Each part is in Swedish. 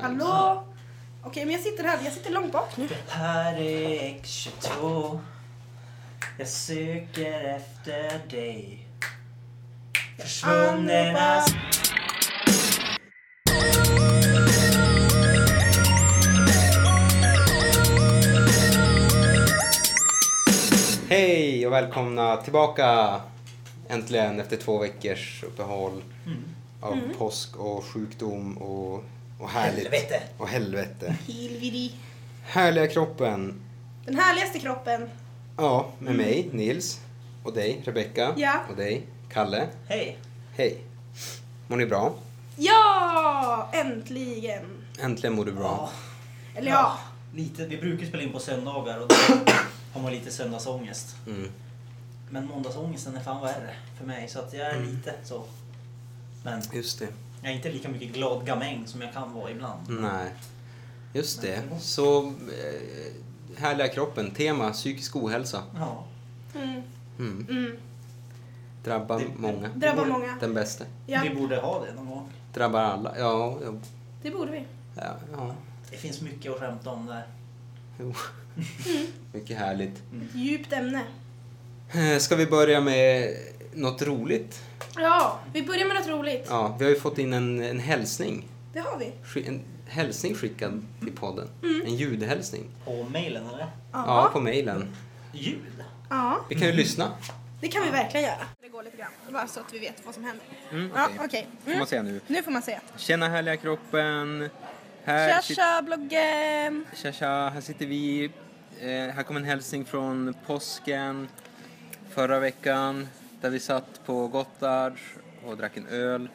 times. Hallå? Okej, men jag sitter här. Jag sitter långt bak nu. Det här är X22. Jag söker efter dig. Försvunnen. Hej och välkomna tillbaka äntligen efter två veckors uppehåll Mm. av påsk och sjukdom och, och härligt. Helvete. Och helvete. Hilvidi. Härliga kroppen. Den härligaste kroppen. Ja, med mig, Nils. Och dig, Rebecka. Ja. Och dig, Kalle. Hej. Hej. Mår ni bra? Ja! Äntligen. Äntligen mår du bra. Eller ja. Lite, vi brukar spela in på söndagar och då har man lite söndagsångest. Mm. Men måndagsångesten är fan värre för mig så att jag är Mm. lite så. Men Just det. Jag är inte lika mycket glad gamäng som jag kan vara ibland. Nej. Just det. Så, eh, härliga kroppen. Tema, psykisk ohälsa. Ja. Mm. Mm. Mm. Drabbar Det- många. Drabbar borde- många. Den bästa. Ja, Vi borde ha det någon gång. Drabbar alla. Ja, ja. det borde vi. ja, ja. Det finns mycket att skämta om där. Jo. Mycket härligt. Ett djupt ämne. Eh, Ska vi börja med något roligt? Ja, vi börjar med något roligt. Ja, vi har ju fått in en, en hälsning. Det har vi. Sk- En hälsning skickad till podden. En ljudhälsning. På mailen eller? Ja, på mejlen. Ljud? Ja, Vi kan ju lyssna. det kan vi verkligen göra. Det går lite grann, bara så att vi vet vad som händer. Mm, Ja, okej. Får Mm. man säga nu. Nu får man se. Tjena härliga kroppen. Här, Tja, sit- tja, bloggen! tja, tja. här sitter vi. Eh, här kommer en hälsning från påsken förra veckan. Där vi satt på Gotthard och drack en öl.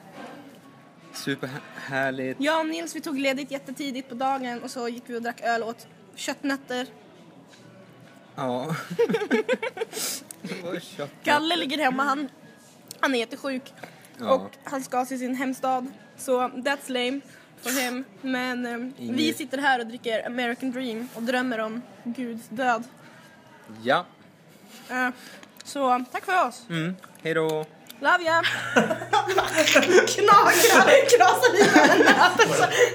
Superhärligt. Jag och Nils vi tog ledigt jättetidigt på dagen och så gick vi och drack öl och åt köttnötter. Ja. Kalle ligger hemma, han, han är jättesjuk. Ja. Och han ska till sin hemstad. Så that's lame for him. Men eh, vi sitter här och dricker American Dream och drömmer om Guds död. Ja. Eh, så tack för oss. Mm. Hej då. Love ya! Knagar, krasar i henne.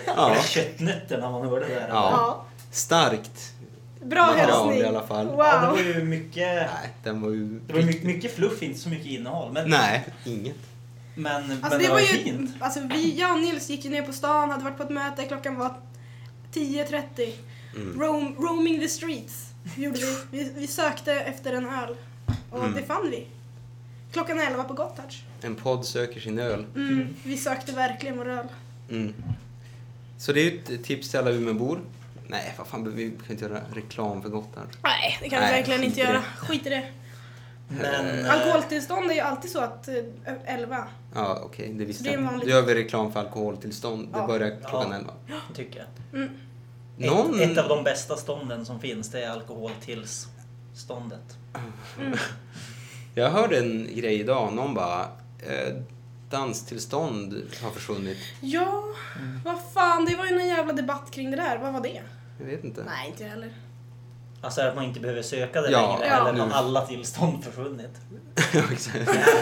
Ja. Eller köttnötterna man hörde där. Ja. Ja. Starkt. Bra hälsning. i alla fall. Wow. Ja, det var ju mycket... Nej, den var ju... Det var mycket, mycket fluff, inte så mycket innehåll. Men, Nej, inget. men, Alltså men det var ju, fint. alltså vi, jag och Nils gick ju ner på stan, hade varit på ett möte, klockan var 10.30. Mm. Roam, roaming the streets gjorde vi. vi. Vi sökte efter en öl och Mm. det fann vi. Klockan 11 på Gotthard. En podd söker sin öl. Mm. Vi sökte verkligen vår öl. Mm. Så det är ju ett tips till alla Umeåbor. Nej, vad fan, vi kan inte göra reklam för Gotthard. Nej, det kan vi verkligen inte göra. Skit i det. Men, eh, Alkoholtillstånd är ju alltid så att eh, 11. Ja, okej, det visste Det är jag. vanligt. Då gör vi reklam för alkoholtillstånd. Det Ja. börjar klockan Ja. 11. tycker jag. Mm. Någon... Ett, ett av de bästa stånden som finns, det är alkoholtillståndet. Jag hörde en grej idag. Någon bara... Eh, danstillstånd har försvunnit. Ja, vad fan, det var ju en jävla debatt kring det där. Vad var det? Jag vet inte. Nej, inte jag heller. Alltså att man inte behöver söka det Ja, längre, ja. eller har alla tillstånd försvunnit. Jävla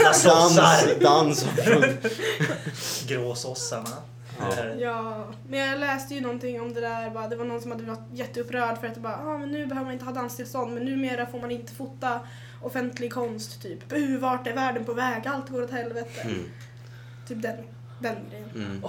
dans, sossar! dans har försvunnit. Gråsossarna. Ja. Ja, men jag läste ju någonting om det där. Bara, det var någon som hade varit jätteupprörd för att bara, ah, men nu behöver man inte ha danstillstånd men numera får man inte fota offentlig konst typ. Uh, vart är världen på väg? Allt går åt helvete. Mm, Typ den, den grejen. mm. Är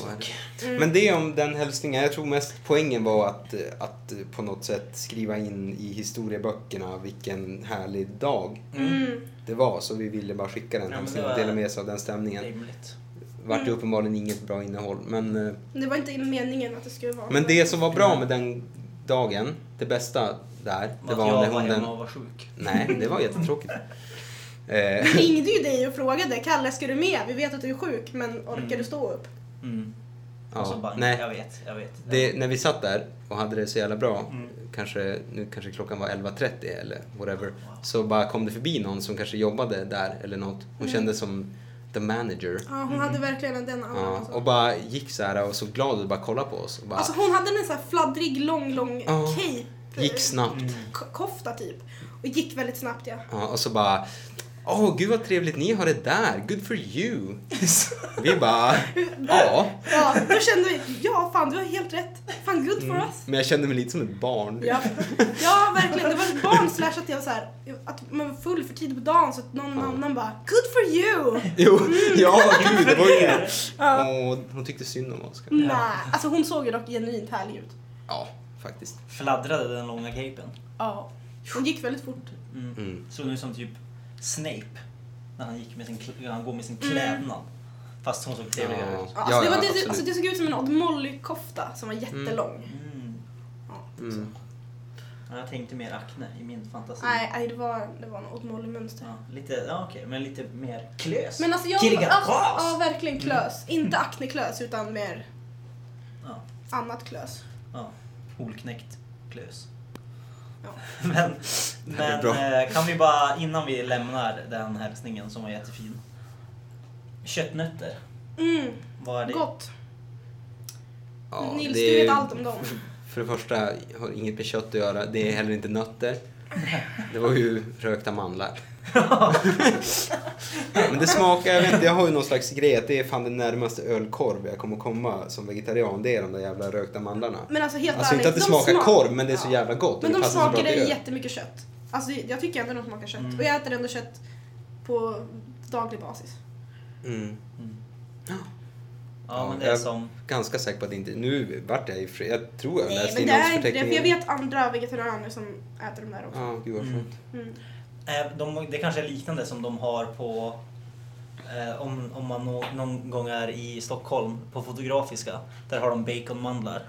Facebook. Mm. Men det om den hälsningen. Jag tror mest poängen var att, att på något sätt skriva in i historieböckerna vilken härlig dag Mm. det var. Så vi ville bara skicka den Ja, hälsningen var- dela med sig av den stämningen. Rimligt. Vart det Mm. uppenbarligen inget bra innehåll. Men, eh, Det var inte meningen att det skulle vara men det som var bra med den dagen, det bästa där, det Att var jag när var hon hemma den... och var sjuk. Nej, det var jättetråkigt. Eh, Vi ringde ju dig och frågade, Kalle ska du med? Vi vet att du är sjuk men orkar Mm. du stå upp? Mm. ja, bara, nej. jag vet, jag vet. Det, när vi satt där och hade det så jävla bra, Mm. kanske, nu kanske klockan var 11.30 eller whatever, så bara kom det förbi någon som kanske jobbade där eller något. Hon Mm. kändes som the manager. Ja, hon hade verkligen den auran. Ja, alltså. och bara gick så här och så glad och bara kollade på oss. Och bara, Alltså hon hade en sån här fladdrig, lång, lång Ja. cape. gick snabbt. Mm. K- kofta typ. Och gick väldigt snabbt ja. Ja, och så bara, Åh, gud vad trevligt ni har det där. Good for you. Vi bara, ja. Ja, då kände vi, ja fan du har helt rätt. Fan good for us. Men jag kände mig lite som ett barn. Ja. ja, verkligen. Det var ett barn slash att jag var så här, att man var full för tidigt på dagen så att någon Ja. annan bara good for you. Jo, ja gud det var ju... Ja. Åh, hon tyckte synd om Oskar. Nej, alltså hon såg ju dock genuint härlig ut. Ja, faktiskt. Fladdrade den långa capen. Ja. Hon gick väldigt fort. Mm. Mm. Såg ut som typ Snape. När han, gick med sin, han går med sin klädnad. Fast hon såg trevligare Ja. ut. Ja, alltså, det, var, det, alltså, det såg ut som en Odd Molly-kofta som var jättelång. Mm. Mm. Ja, jag tänkte mer akne i min fantasi. Nej, nej, det var, det var en Odd Molly-mönster. Ja, lite, ja okej, men lite mer klös. Men alltså jag... Killigan Ja, ja, verkligen klös. Inte akneklös utan mer Ja, annat klös. ja. Holknäckt klös. Men, men eh, kan vi bara, innan vi lämnar den hälsningen som var jättefin. Köttnötter, Mm, vad är det? gott. Ja, Nils, det du är- vet allt om dem. För det första har inget med kött att göra. Det är heller inte nötter. Det var ju rökta mandlar. Men det smakar, jag vet inte, jag har ju någon slags grej att det är fan det närmaste ölkorv jag kommer komma som vegetarian. Det är de där jävla rökta mandlarna. Men alltså helt Alltså ärligt, inte att det de smakar smak- korv, men det är så jävla gott. och Men det de passar så bra smakar till öl. jättemycket kött. Alltså jag tycker ändå de smakar kött. Mm. Och jag äter ändå kött på daglig basis. Mm. Mm. Ja, Ja, men det är jag- som... Ganska säker på att det inte... Nu vart jag i fri... Jag tror jag Nej läste men det är inte det, för jag vet andra vegetarianer som äter de där också. Ja, gud vad Mm. skönt. Mm. Eh, De, det kanske är liknande som de har på eh, om, om man nå, någon gång är i Stockholm på Fotografiska. Där har de baconmandlar.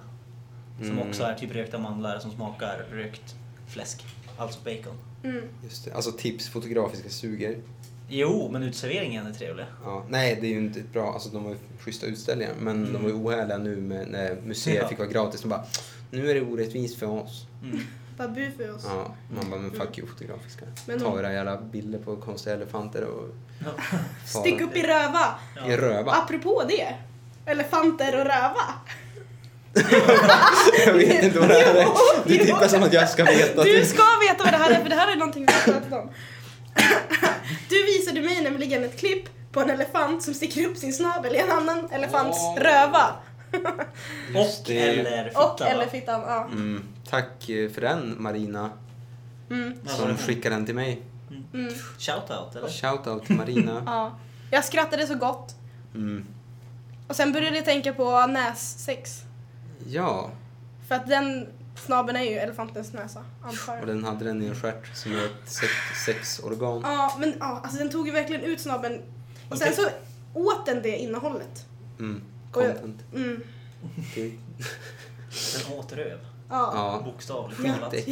Som Mm. också är typ rökta mandlar som smakar rökt fläsk. Alltså bacon. Mm. Just det. Alltså tips, fotografiska suger. Jo, men utserveringen är trevlig. Ja, nej, det är ju inte bra, alltså de har ju schyssta utställningar men Mm. de var ju ohärliga nu med, när museet Ja. fick vara gratis. De bara, nu är det orättvist för oss. Mm. Babu för oss. Ja, man bara, men fuck you fotografiska. Men Ta era jävla bilder på konstiga elefanter och Ja. Stick upp i röva! i röva. Apropå det. Elefanter och röva. jag vet inte vad det här är. Du tittar som att jag ska veta. Du ska veta vad det här är för det här är någonting vi har pratat om. Du visade mig nämligen ett klipp på en elefant som sticker upp sin snabel i en annan elefants Åh. röva. Just Och det. eller fitta. Och eller fittan, ja. Mm, tack eh, för den Marina Mm. Som skickade den till mig. Mm. Shoutout eller? Shoutout till Marina. Ja. Jag skrattade så gott. Mm. Och sen började jag tänka på nässex. Ja, För att den snabeln är ju elefantens näsa, antar och den hade den i en stjärt som är ett sex, sexorgan. Ja, men ja, alltså den tog ju verkligen ut snabeln. Och sen så åt den det innehållet. Mm, Och jag- content. Mm. Det, Den åt röv. Ja. Bokstavligt talat. Det.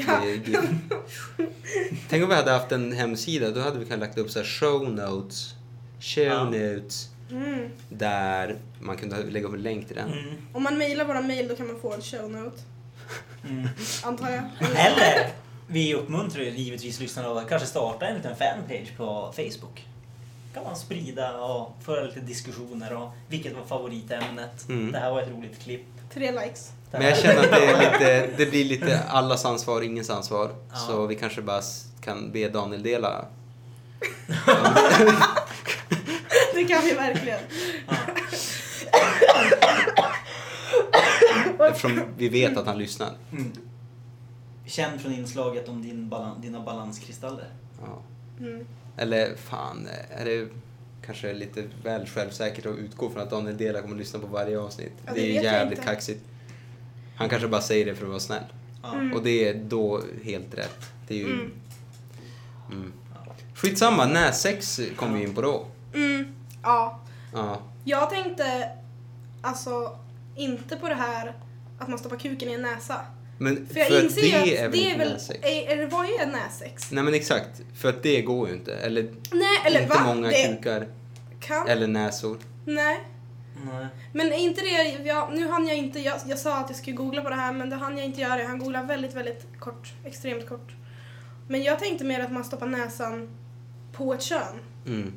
Tänk om vi hade haft en hemsida, då hade vi kunnat lagt upp så här show notes. Show Ja. notes. Mm. Där man kunde lägga upp en länk till den. Mm. Om man mejlar våra mejl då kan man få en show note, Mm. antar jag. Eller, vi uppmuntrar ju givetvis lyssnarna att kanske starta en liten fanpage på Facebook. Kan man sprida och föra lite diskussioner och vilket var favoritämnet. Mm. Det här var ett roligt klipp. Tre likes. Det Men jag känner att det, är lite, det blir lite allas ansvar, ingens ansvar. Ja. Så vi kanske bara kan be Daniel dela. Det kan vi verkligen. Ja. Eftersom vi vet att han lyssnar. Mm. Känd från inslaget om din balan, dina balanskristaller. Ja. Mm. Eller fan, är det kanske lite väl självsäkert att utgå från att Daniel Dela kommer att lyssna på varje avsnitt? Ja, det det är jävligt kaxigt. Han kanske bara säger det för att vara snäll. Mm. Och det är då helt rätt. Det är ju... Mm. Mm. Skitsamma, näsex kom vi in på då. Mm. Ja. Ja. Jag tänkte alltså inte på det här att man stoppar kuken i en näsa. Men För jag för att inser det ju är att väl det är inte väl... näsex? Är, är det, vad är näsex? Nej men exakt, för att det går ju inte. Eller, Nej, eller inte va? många det kukar. kan... Eller näsor. Nej. Nej. Men är inte det, ja, nu hann jag inte, jag, jag sa att jag skulle googla på det här men det hann jag inte göra. Jag hann googla väldigt, väldigt kort, extremt kort. Men jag tänkte mer att man stoppar näsan på ett kön. Mm.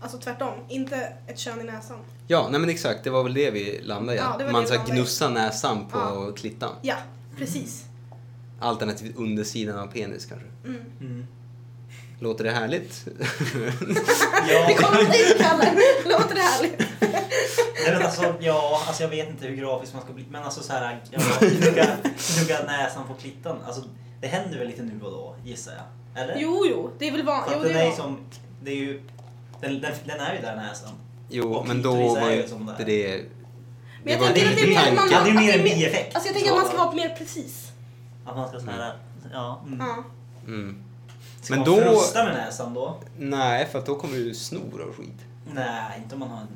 Alltså tvärtom, inte ett kön i näsan. Ja, nej men exakt, det var väl det vi landade i. Ja, att det var Man ska gnussa näsan på Ja. klittan. Ja, precis. Alternativt undersidan av penis kanske. Mm. Mm. Låter det härligt? Ja, Det kommer dit Kalle! Låter det härligt? Nej, men alltså, ja, alltså jag vet inte hur grafisk man ska bli. Men alltså så här, ja, gnugga, gnugga näsan på klittan. Alltså, det händer väl lite nu och då, gissar jag? Eller? Jo, jo, det är väl vanligt. den det är ju som, det är ju, den, den, den är ju där näsan. Jo, Och men då var ju det det... Men jag var tänker att det är mer man... Det är mer att en det bieffekt. Alltså jag tänker att man ska vara mer precis. Att man ska så här, ja. Mm. Ja. Mm. Ska Men man då- frusta med näsan då? Nej, för att då kommer du snor av skit. Nej, inte om man har en...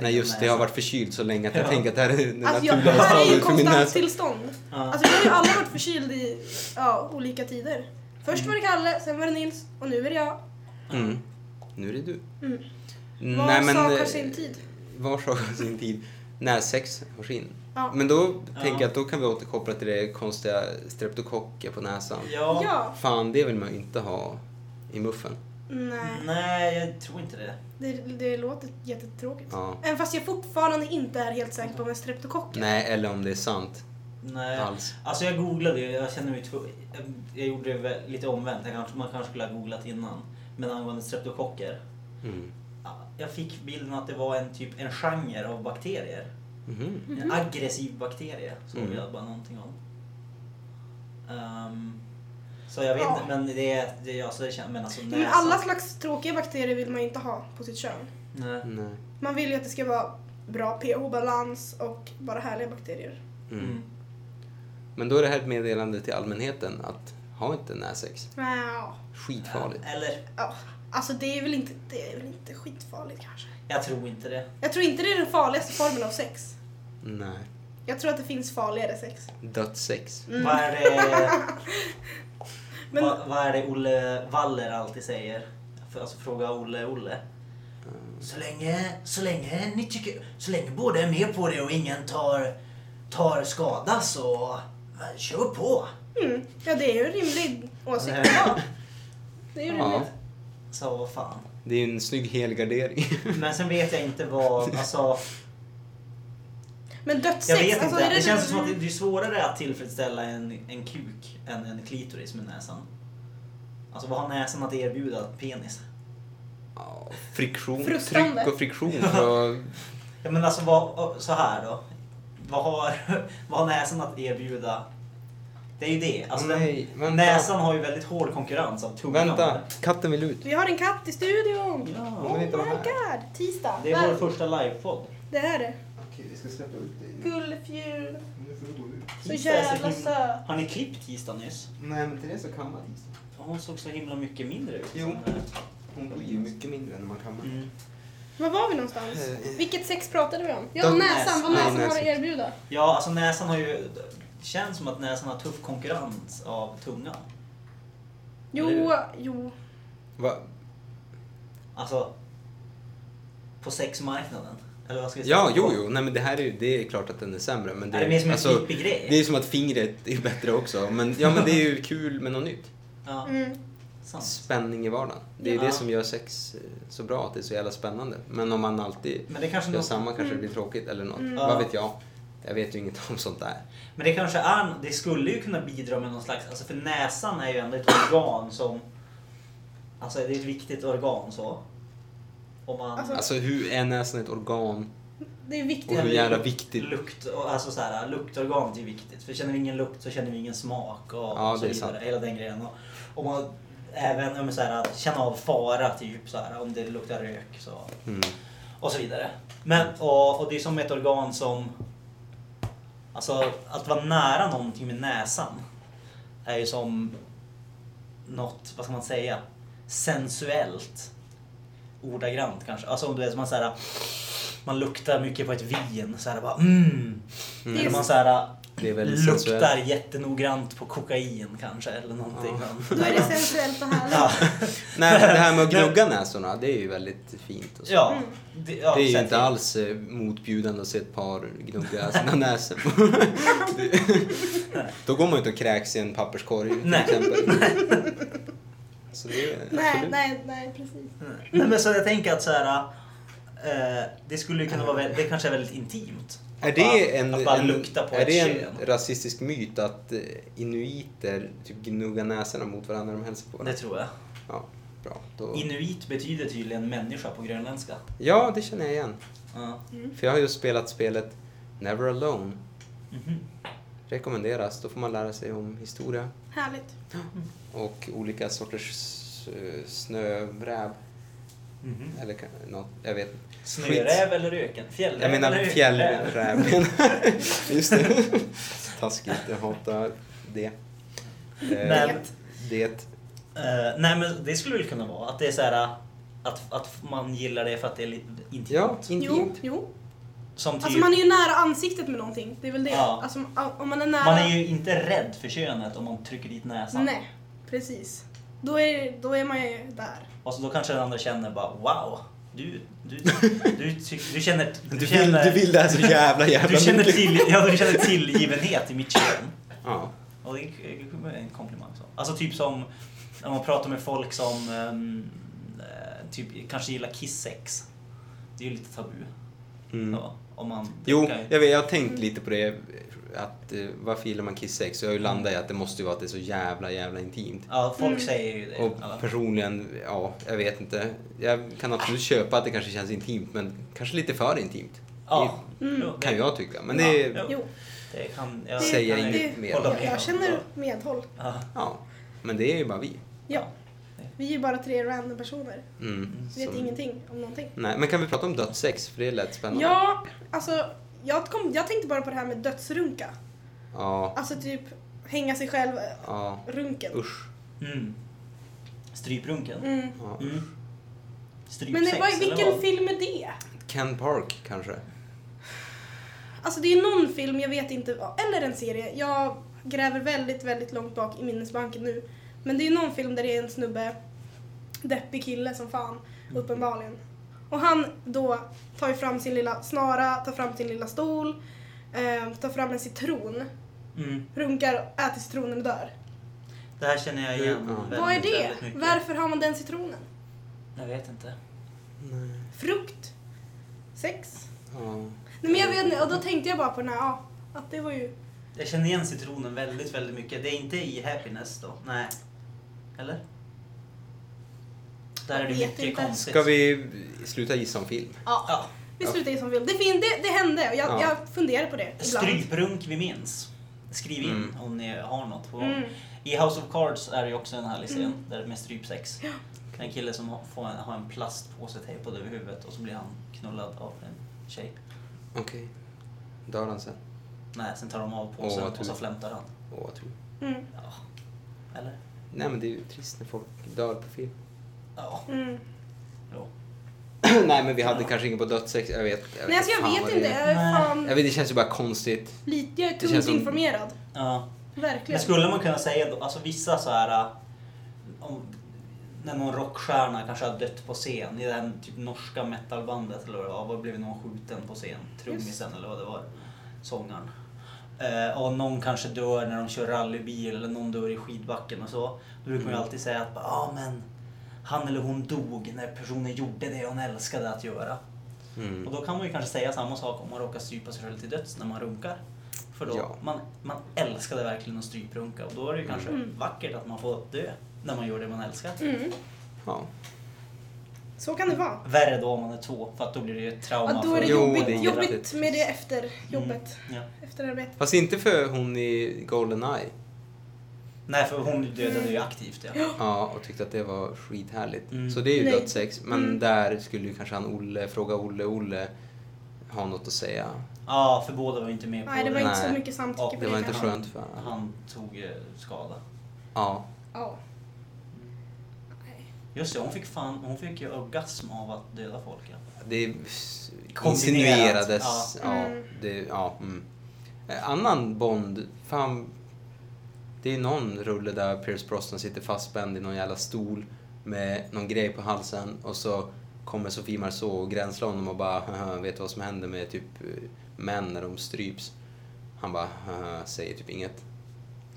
Nej, just det. Jag har varit förkyld så länge att jag Ja. tänker att det här är det Alltså jag, det naturliga här är ju konstant tillstånd. Ja. Alltså vi har ju alla varit förkyld i ja, olika tider. Först var det Kalle, sen var det Nils och nu är det jag. Mm. Nu är det du. Mm. Nej, Var men, sak har eh, sin tid. Var sak har sin tid. När sex har sin. Ja. Men då Ja. tänker jag att då kan vi återkoppla till det konstiga streptokocker på näsan. Ja. Ja. Fan, det vill man ju inte ha i muffen. Nej, Nej, jag tror inte det. det, det låter jättetråkigt. Ja. Även fast jag fortfarande inte är helt säker på en streptokock är. Nej, eller om det är sant Nej. alls. Alltså jag googlade ju, jag känner mig jag, gjorde det lite omvänt, jag kanske, man kanske skulle ha googlat innan. Men angående streptokocker. Mm. Ja, Jag fick bilden att det var en typ en genre av bakterier. Mhm. En aggressiv bakterie såg Mm. jag bara någonting om. Ehm, så jag vet Ja. inte, men det, det, alltså det känns, men alltså Men näsan. alla slags tråkiga bakterier vill man inte ha på sitt kön. Nej. Nej. Man vill ju att det ska vara bra pH-balans och bara härliga bakterier. Mm. Mm. Men då är det här ett meddelande till allmänheten att ha inte närsex. Ja. Skitfarligt. Eller, Ja, alltså det är väl inte, det är väl inte skitfarligt kanske. jag tror inte det. Jag tror inte det är den farligaste formen av sex. Nej. Jag tror att det finns farligare sex. Dödssex. Mm. Vad är det, Men- vad, vad är det Olle Waller alltid säger? För- Alltså fråga Olle Olle. Så länge, så länge ni tycker, så länge båda är med på det och ingen tar, tar skada så kör på. Mm. Ja, det är ju en rimlig åsikt. Det är ju Ja. Så vad fan. Det är ju en snygg helgardering. Men sen vet jag inte vad, alltså. Men Jag dödssex, vet alltså inte. är det Det känns det- som att det är svårare att tillfredsställa en, en kuk än en klitoris med näsan. Alltså vad har näsan att erbjuda penis? Ja, friktion, Frustande. tryck och friktion. Ja men alltså vad, så här då. Vad har, vad har näsan att erbjuda? Det är ju det. Alltså Nej, den, vänta. näsan har ju väldigt hård konkurrens av tungan. vänta, katten vill ut. Vi har en katt i studion! Ja. Hon vill inte oh vara my här. god! Tisdag. Det är vår första livepodd. Det är det. Okej, vi ska släppa ut dig. Gullfjun. Nu får du gå ut. Så Tisdag är så jävla himla- söt. Har ni klippt tisdag nyss? Nej, men Therese har kammat is. Ja, Hon såg så himla mycket mindre ut. Jo. Eh, Hon blir ju mycket mindre när man kammar. Mm. Var var vi någonstans? Eh, Vilket sex pratade vi om? Ja, De- näsan. Vad näsan. har att erbjuda. Ja, alltså näsan har ju... Känns som att näsan har tuff konkurrens av tungan. Jo, jo. Va? Alltså... På sexmarknaden. Eller vad ska vi Ja, säga? jo, jo. Nej, men det här är ju, det är klart att den är sämre. Men det, är det mer som en alltså, flippig grej? Det är som att fingret är bättre också. Men, ja, men det är ju kul med något nytt. Ja, Mm. sant. Spänning i vardagen. Det är Ja. det som gör sex eh, så bra, att det är så jävla spännande. Men om man alltid Men det kanske gör nog- samma kanske det blir tråkigt eller något. Mm. Vad Ja. vet jag? Jag vet ju inget om sånt där. Men det kanske är, det skulle ju kunna bidra med någon slags, alltså för näsan är ju ändå ett organ som, alltså det är ett viktigt organ så. Om man, Alltså, Alltså hur är näsan ett organ? Det är Och viktigt. hur det- jävla viktigt. lukt, och alltså så här, luktorganet är viktigt. För känner vi ingen lukt så känner vi ingen smak och, Ja, och så vidare. Hela den grejen. Och, och man även om så här, känna av fara typ så här, om det luktar rök så. Mm. och så vidare. Men, och, och det är som ett organ som... Alltså att vara nära någonting med näsan är ju som något, vad ska man säga, sensuellt. Ordagrant kanske. Alltså om du vet, man så här, man luktar mycket på ett vin, så här bara mm. Mm. Eller man så här, Det är väldigt luktar sensuellt. jättenoggrant på kokain kanske eller någonting. Då är det sensuellt och härligt. Ja, Nej, det här med att gnugga näsorna, det är ju väldigt fint. Och så. ja, Mm. det, ja, det är ju inte till. alls eh, motbjudande att se ett par gnugga sina näsor. Det- Då går man ju inte och kräks i en papperskorg till Nej. exempel. Så det är Nej, nej, nej, precis. Nej, men så jag tänker att så här, eh, det skulle ju kunna vara väldigt, det kanske är väldigt intimt. Är Att det en, att bara en, lukta på är det kön. en rasistisk myt att eh, inuiter typ gnuggar näsorna mot varandra när de hälsar på Det varandra? tror jag. Ja, bra. Då... Inuit betyder tydligen människa på grönländska. Ja, det känner jag igen. Ja. För jag har just spelat spelet Never Alone. Mhm. Rekommenderas. Då får man lära sig om historia Härligt. och olika sorters eh, snöräv. Mhm. Eller något, jag vet. Snöräv eller öken? Fjällräv Jag menar fjällräv. Just det. Taskigt, jag hatar det. Eh, Men- det. Eh, nej men det skulle väl kunna vara att det är så här att, att man gillar det för att det är lite intimt. Ja, Jo, intimt. jo. Som typ, Alltså man är ju nära ansiktet med någonting. Det är väl det. Ja. Alltså, om man är nära... man är ju inte rädd för könet om man trycker dit näsan. Nej, precis. Då är, då är man ju där. Och så då kanske den andra känner bara wow, du, du, du, du känner... Du vill, känner, du vill det här så jävla jävla du känner, till, ja, du känner tillgivenhet i mitt kön. Ja. Och det är en komplimang. Så. Alltså typ som när man pratar med folk som ehm, eh, typ kanske gillar kiss-sex. Det är ju lite tabu. Mm. Ja, om man Jo, jag, vet, jag har tänkt lite på det. Att, eh, varför gillar man Kiss Sex? Så jag har ju landat i att det måste ju vara att det är så jävla jävla intimt. Ja, folk Mm. säger ju det. Och Alla. personligen, ja, jag vet inte. Jag kan absolut köpa att det kanske känns intimt, men kanske lite för intimt. Ja, Mm. Det kan jag tycka. Men Ja, det är, jo. Det kan jag Säger kan inget det, mer. jag, jag känner medhåll. Ja. ja, men det är ju bara vi. Ja. Vi är ju bara tre random personer. Mm, Vi vet som- ingenting om någonting. Nej, men kan vi prata om dödssex? För det lät spännande. Ja, alltså jag, kom, jag tänkte bara på det här med dödsrunka. Ja, Alltså typ hänga sig själv ja. runken. Usch. Mm. Stryprunken. Mm. Ja. Mm. Strypsex, Men det, eller vilken vad? film är det? Ken Park kanske? Alltså det är någon film, jag vet inte, eller en serie. Jag gräver väldigt, väldigt långt bak i minnesbanken nu. Men det är någon film där det är en snubbe, deppig kille som fan, uppenbarligen. Och han då tar ju fram sin lilla snara, tar fram sin lilla stol, eh, tar fram en citron, Mm. runkar, äter citronen och dör. Det här känner jag igen Ja. väldigt, Vad är det? Varför har man den citronen? Jag vet inte. Nej. Frukt? Sex? Ja. Nej men jag vet inte, och då tänkte jag bara på den här, ja, att det var ju... Jag känner igen citronen väldigt, väldigt mycket. Det är inte i Happiness då? Nej. Eller? Där är det mycket inte. konstigt. Ska vi sluta gissa om film? Ja, Ja. vi slutar i som film. Det, fin, det, det hände och jag, Ja. jag funderar på det ibland. Stryprunk vi minns. Skriv in Mm. om ni har något på. Mm. I House of Cards är det ju också en härlig scen Mm. där med strypsex. Det är en kille som får en, har en plastpåse tejpad över huvudet och så blir han knullad av en tjej. Okej. Dör han sen? Nej, sen tar de av Åh, påsen vad och så flämtar han. Åh, vad tur. Mm. Ja. Eller? Nej men det är ju trist när folk dör på film. Ja. Mm. Nej men vi hade kanske ingen på dödssex, jag vet. Jag Nej alltså jag vet inte, jag fan Jag vet, det känns ju bara konstigt. lite, jag är Det tungt som- informerad. Ja. Verkligen. Men skulle man kunna säga då, alltså vissa så här äh, om, när någon rockstjärna kanske har dött på scen i det här typ norska metalbandet eller vad det var, blev någon skjuten på scen? Trummisen eller vad det var, sångaren. Eh, och någon kanske dör när de kör rallybil eller någon dör i skidbacken och så. Då brukar man ju Mm. alltid säga att ja ah, men han eller hon dog när personen gjorde det hon älskade att göra. Mm. Och då kan man ju kanske säga samma sak om man råkar strypa sig själv till döds när man runkar. För då, Ja. man, man älskade verkligen att stryprunka och då är det ju kanske Mm. vackert att man får dö när man gör det man älskar. Mm. Ja. Så kan det vara. Värre då om man är två för att då blir det ju ett trauma. Ja, då är det för- Jo, jobbigt, det är jobbigt med det efter jobbet. Mm, ja. Efterarbete. Fast inte för hon i Goldeneye. Nej, för hon dödade ju aktivt. Ja. Ja, och tyckte att det var skithärligt. Mm. Så det är ju Nej. dödssex. Men Mm. där skulle ju kanske han Olle, fråga Olle, Olle ha något att säga. ja, för båda var ju inte med på Nej, det var inte så Nej. mycket samtycke Ja, på Det det. var inte skönt för honom. Han tog eh, skada. Ja. Ja. Nej. Just det, hon fick, fan, hon fick ju orgasm av att döda folk. Ja. Det insinuerades. ja. Ja. Mm. det, ja mm. Eh, Annan Bond, fan. Det är någon rulle där Pierce Brosnan sitter fastspänd i någon jävla stol med någon grej på halsen och så kommer Sofie Marceau och gränslar honom och bara "Haha, vet du vad som händer med typ eh, män när de stryps? Han bara "Haha", säger typ inget.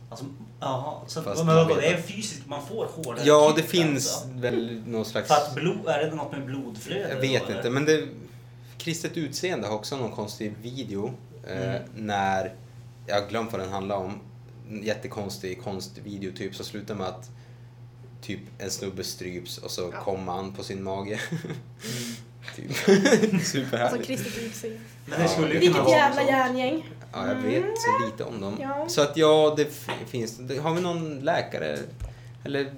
Alltså, jaha, så Fast men man vadå, vet det är fysiskt, man får hårdare Ja, det finns alltså. väl någon slags... För att blod, är det något med blodflöde? Jag då, vet eller? inte, men det... Kristet utseende har också någon konstig video eh, Mm. när... Jag har glömt vad den handlar om. En jättekonstig konstvideo typ som slutar med att typ en snubbe stryps och så Ja. kommer han på sin mage. typ. Alltså Superhärligt. Ju kunna Vilket jävla järngäng. Ja, jag vet så lite om dem. Ja. Så att ja, det finns. Har vi någon läkare eller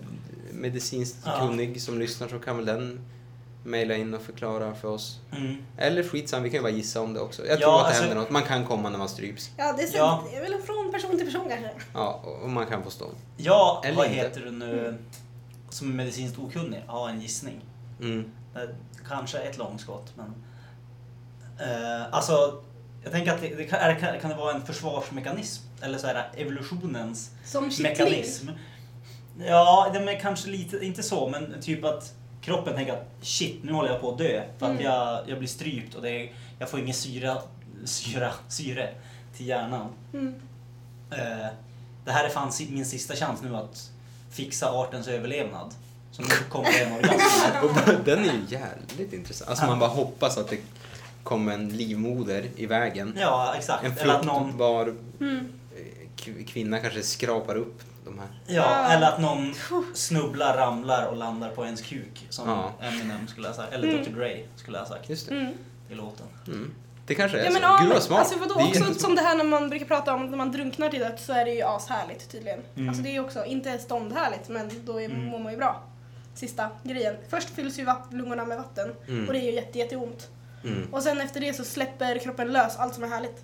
medicinskt Ja. kunnig som lyssnar så kan väl den mejla in och förklara för oss. Mm. Eller skitsam, vi kan ju bara gissa om det också. Jag Ja, tror att det alltså- händer något. Man kan komma när man stryps. Ja, det är, så, Ja. det är väl från person till person kanske. Ja, och man kan få stånd. Ja, Eller vad inte. heter du nu som är medicinskt okunnig? Ja, en gissning. Mm. Kanske ett långskott, men... Eh, alltså, jag tänker att det, det kan, kan, kan det vara en försvarsmekanism? Eller så här evolutionens Som mekanism? Ja, det är kanske lite, inte så, men typ att kroppen tänker att shit, nu håller jag på att dö. För att Mm. jag, jag blir strypt och det är, jag får ingen syra, syra, syre till hjärnan. Mm. Eh, det här är fan min sista chans nu att fixa artens överlevnad. Så nu kommer det en orgasm. Och den är ju jävligt intressant. Alltså man bara hoppas att det kommer en livmoder i vägen. Ja, exakt. En Eller att någon, fruktbar Mm. kvinna kanske skrapar upp de här. ja, eller att någon snubblar, ramlar och landar på ens kuk. Som Ja. Eminem skulle ha sagt. Eller Mm. Dr Dre skulle ha sagt Just det. Mm. i låten. Mm. Det kanske är Ja, så. men, ja, Gud vad smart. alltså vadå, också som det här när man brukar prata om när man drunknar till döds så är det ju ashärligt tydligen. Mm. Alltså det är ju också, inte ståndhärligt men då är, Mm. mår man ju bra. Sista grejen. Först fylls ju lungorna med vatten Mm. och det är ju jätte, jätteont. Mm. Och sen efter det så släpper kroppen lös allt som är härligt.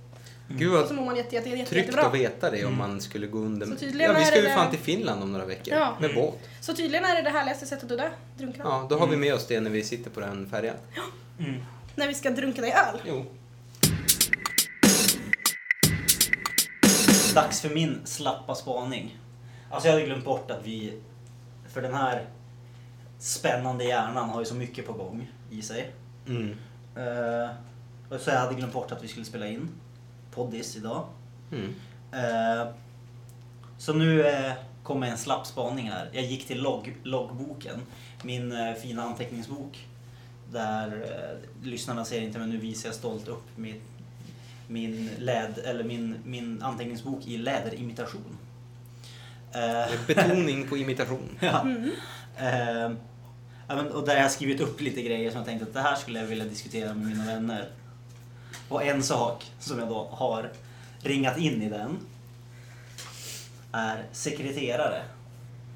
Gud så vad mår man jätte, jätte, jätte, tryggt jättebra. att veta det om Mm. man skulle gå under. Så tydligen Ja, vi ska ju det- fan till Finland om några veckor. Ja. Med båt. Så tydligen är det det härligaste sättet att dö. Drunkna. Ja, då har vi Mm. med oss det när vi sitter på den färjan. Mm. När vi ska drunkna i öl. Jo. Dags för min slappa spaning. Alltså jag hade glömt bort att vi, för den här spännande hjärnan har ju så mycket på gång i sig. Mm. Och så jag hade glömt bort att vi skulle spela in poddis idag. Mm. Eh, så nu eh, kommer en slapp spaning här. Jag gick till logg, loggboken, min eh, fina anteckningsbok. Där eh, lyssnarna ser inte men nu visar jag stolt upp mitt, min, läd, eller min, min anteckningsbok i läderimitation. Eh, Betoning på imitation. ja. Mm. Eh, och där jag har skrivit upp lite grejer som jag tänkte att det här skulle jag vilja diskutera med mina vänner. Och en sak som jag då har ringat in i den är sekreterare.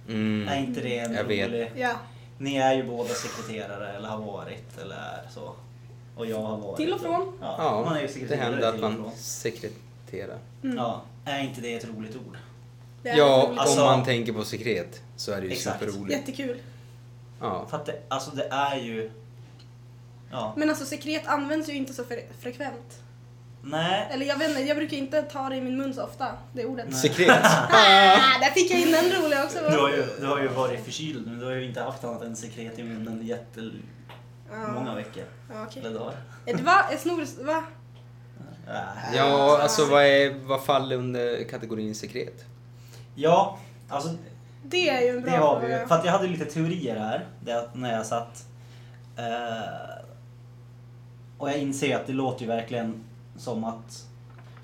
Mm. Är inte det en Jag vet. rolig... Ja. Ni är ju båda sekreterare eller har varit eller är så. Och jag har varit. Till och från. Ja, Ja, man är ju det sekreterare händer att man sekreterar. Mm. Ja, är inte det ett roligt ord? Det Ja, roligt. Alltså- om man tänker på sekret så är det ju Exakt. superroligt. Jättekul. Ja. För att det, alltså det är ju... Ja. Men alltså sekret används ju inte så fre- frekvent. Nej. Eller jag vet inte, jag brukar inte ta det i min mun så ofta, det ordet. Nej. Sekret. Ah, där fick jag in en rolig också. Du har, ju, du har ju varit förkyld men du har ju inte haft annat än sekret i munnen jättemånga Ja, veckor. ja, okej. Eller dagar. Är det va? Är snor... Va? Äh. Ja, alltså vad, är, vad faller under kategorin sekret? Ja, alltså Det är ju en det bra har vi ju. fråga. För att jag hade lite teorier här det att när jag satt. Eh, och jag inser att det låter ju verkligen som att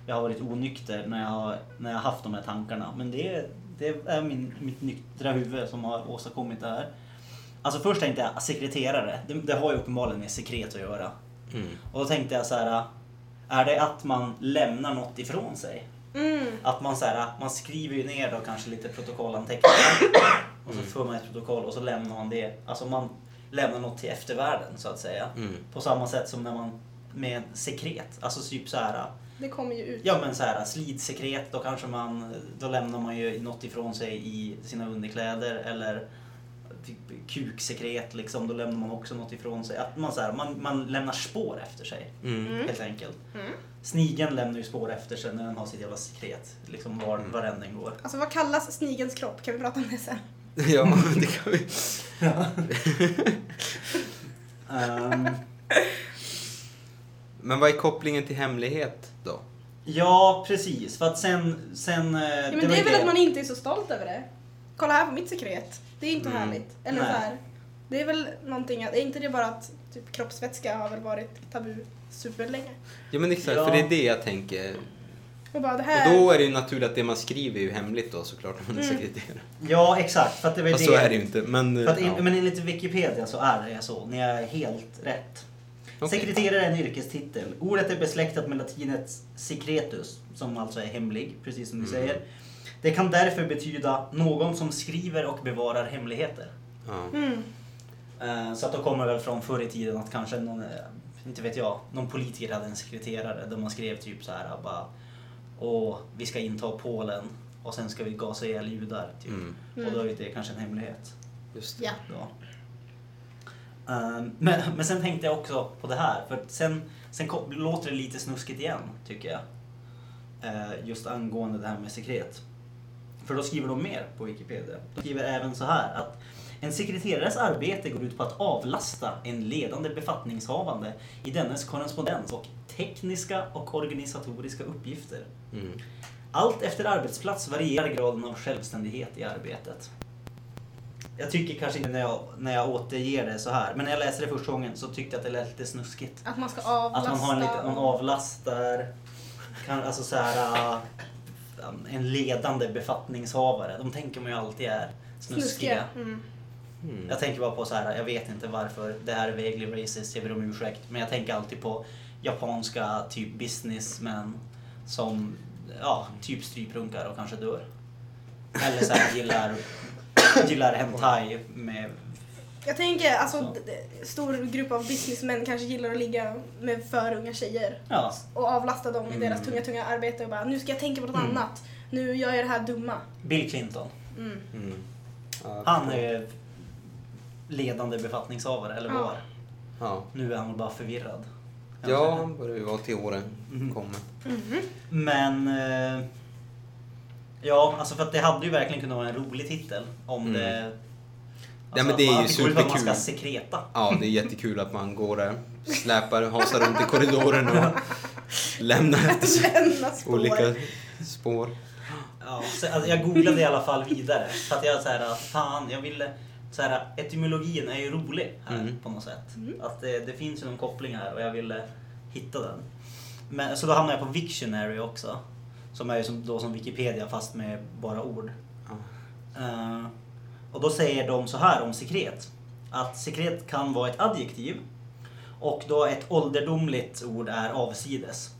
jag har varit onykter när jag har, när jag har haft de här tankarna. Men det, det är min, mitt nyktra huvud som har åstadkommit det här. Alltså först tänkte jag sekreterare, det, det har ju uppenbarligen med sekret att göra. Mm. Och då tänkte jag så här. Är det att man lämnar något ifrån sig? Mm. Att man, så här, man skriver ju ner då kanske lite protokollanteckningar. Och så för man ett protokoll och så lämnar man det. Alltså man lämnar något till eftervärlden så att säga. Mm. På samma sätt som när man med sekret. Alltså typ så här. Det kommer ju ut. Ja men så här slidsekret. Då kanske man, då lämnar man ju något ifrån sig i sina underkläder. Eller typ kuksekret liksom. Då lämnar man också något ifrån sig. Att man, så här, man, man lämnar spår efter sig. Mm. Mm. Helt enkelt. Mm. Snigeln lämnar ju spår efter sig när den har sitt jävla sekret. Liksom var, Mm. var den går. Alltså vad kallas snigelns kropp? Kan vi prata om det sen? Ja, det kan vi. Ehm, Men vad är kopplingen till hemlighet då? ja, precis. För att sen... sen eh, Ja, men var det är väl att man inte är så stolt över det. Kolla här på mitt sekret. Det är inte Mm. härligt. Eller Nej. så här. Det är väl någonting, är inte det bara att typ, kroppsvätska har väl varit tabu superlänge? Ja men exakt, Ja. för det är det jag tänker. Och bara det Och här... då är det ju naturligt att det man skriver är ju hemligt då såklart om man är Mm. sekreterare. Ja, exakt. För att det var Fast det. så är det ju inte. Men, För att, ja. Men enligt Wikipedia så är det så. Ni är helt rätt. Okej. Sekreterare är en yrkestitel. Ordet är besläktat med latinets secretus, som alltså är hemlig, precis som du Mm. säger. Det kan därför betyda någon som skriver och bevarar hemligheter. Ja. Mm. Eh, Så att då kommer väl från förr i tiden att kanske någon, eh, inte vet jag, någon politiker hade en sekreterare där man skrev typ så här bara Åh, vi ska inta Polen och sen ska vi gasa ihjäl judar. Typ. Mm. Och då är det kanske en hemlighet. Just det. Ja. Då. Ehm, men, men sen tänkte jag också på det här, för sen, sen kom, låter det lite snuskigt igen, tycker jag. Eh, just angående det här med sekret. För då skriver de mer på Wikipedia. De skriver även så här att en sekreterares arbete går ut på att avlasta en ledande befattningshavande i dennes korrespondens och tekniska och organisatoriska uppgifter. Mm. Allt efter arbetsplats varierar graden av självständighet i arbetet. Jag tycker kanske inte när jag, när jag återger det så här, men när jag läste det första gången så tyckte jag att det lät lite snuskigt. Att man ska avlasta. Att man har en lite, man avlastar, kan, alltså så här, äh, en ledande befattningshavare. De tänker man ju alltid är snuskiga. Snuskiga. Mm. Mm. Jag tänker bara på så här, jag vet inte varför det här är vaguely racist, jag ber om ursäkt. Men jag tänker alltid på japanska typ businessmen som ja, typ stryprunkar och kanske dör. Eller så här, gillar, gillar hentai med... Jag tänker, alltså, Så. stor grupp av businessmän kanske gillar att ligga med för unga tjejer Ja, och avlasta dem i deras Mm. tunga, tunga arbete och bara nu ska jag tänka på något Mm. annat. Nu gör jag det här dumma. Bill Clinton. Mm. Mm. Han är ledande befattningshavare, eller var. Ja. Nu är han väl bara förvirrad. ja, han börjar ju vara till åren Mhm. kommen. Mhm. Men... Eh, ja, alltså för att det hade ju verkligen kunnat vara en rolig titel om Mm. det... Alltså, Ja, men det är att ju på att Man superkul. ska sekreta. Ja, det är jättekul att man går där, släpar, hasar runt i korridoren och lämnar efter sig Lämna spår. olika spår. Ja, så, alltså, jag googlade i alla fall vidare. För att jag så här, fan, jag ville... Så här, etymologin är ju rolig här Mm. på något sätt. Mm. Att det, det finns ju någon koppling här och jag ville hitta den. Men, så då hamnade jag på Wiktionary också. Som är ju som, då som Wikipedia fast med bara ord. Eh, och då säger de så här om sekret. Att sekret kan vara ett adjektiv och då ett ålderdomligt ord är avsides.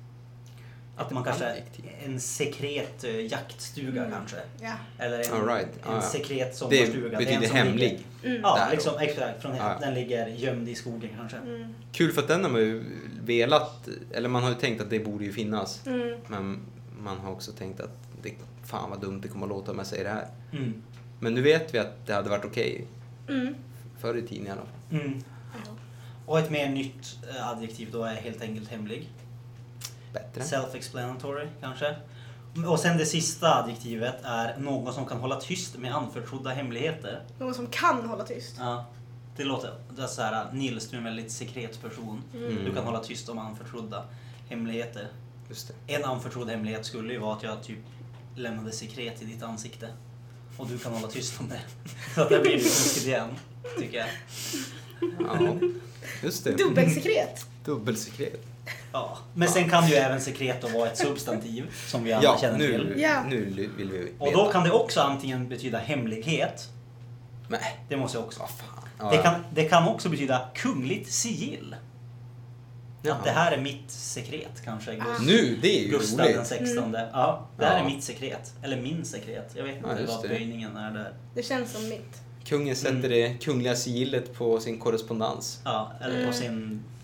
Att man kanske, en sekret eh, jaktstuga Mm. kanske. Ja. Eller en, right. en Ah, sekret Det sommarstuga. är en betyder hemlig. Ligger, Mm. ja, liksom, exakt. Från, Ah, ja. Den ligger gömd i skogen kanske. Mm. Kul för att den har man ju velat, eller man har ju tänkt att det borde ju finnas. Mm. Men man har också tänkt att det, fan vad dumt det kommer att låta om jag säger det här. Mm. Men nu vet vi att det hade varit okej. Mm. Förr i tiden i alla fall. Mm. Och ett mer nytt eh, adjektiv då är helt enkelt hemlig. Bättre. Self-explanatory kanske. Och sen det sista adjektivet är någon som kan hålla tyst med anförtrodda hemligheter. Någon som kan hålla tyst. Ja, det låter det är så här, Nils, du är en väldigt sekret person. Mm. Du kan hålla tyst om anförtrodda hemligheter. Just det. En anförtrodd hemlighet skulle ju vara att jag typ lämnade sekret i ditt ansikte. Och du kan hålla tyst om det. Så att det blir snuskigt igen, tycker jag. Ja, just det. Dubbelsekret. Dubbelsekret. Ja. Men sen kan ju även sekret då vara ett substantiv, som vi alla Ja, känner till. nu, Ja. nu vill vi veta. Och då kan det också antingen betyda hemlighet, Nej, det måste jag också fan. Ja, Det ja. kan, det kan också betyda kungligt sigill. Att det här är mitt sekret kanske. Gust- Ah. Nu, det är ju Gustav den roligt. 16. Ja, det här Ja. är mitt sekret. Eller min sekret. Jag vet inte Ja, vad det. böjningen är där. Det känns som mitt. Kungen sätter Mm. det kungliga sigillet på sin korrespondens. Ja, eller på Mm. sin, Eh,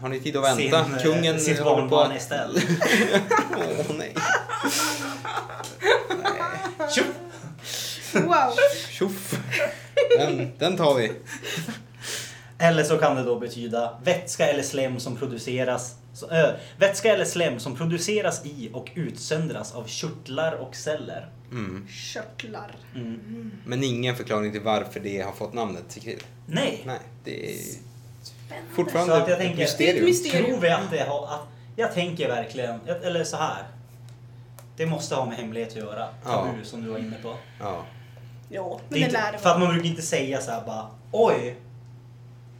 har ni tid att vänta? sin, eh, Kungen sitt håller på barnbarn att... Estelle. Åh nej. Tjoff! Wow. Tjoff. Den, den tar vi. Eller så kan det då betyda vätska eller slem som produceras så, ö, vätska eller slem som produceras i och utsöndras av körtlar och celler. Mm. Körtlar. Mm. Men ingen förklaring till varför det har fått namnet sekret. Nej, Nej, det är Spännande. fortfarande Så att jag tänker- mysterium. Det mysterium. Tror vi att det har... Att, jag tänker verkligen, eller så här. Det måste ha med hemlighet att göra. Tabu Ja. som du var inne på. Ja. Jo, Det men är det lär inte, det för att man brukar inte säga så här bara Oj!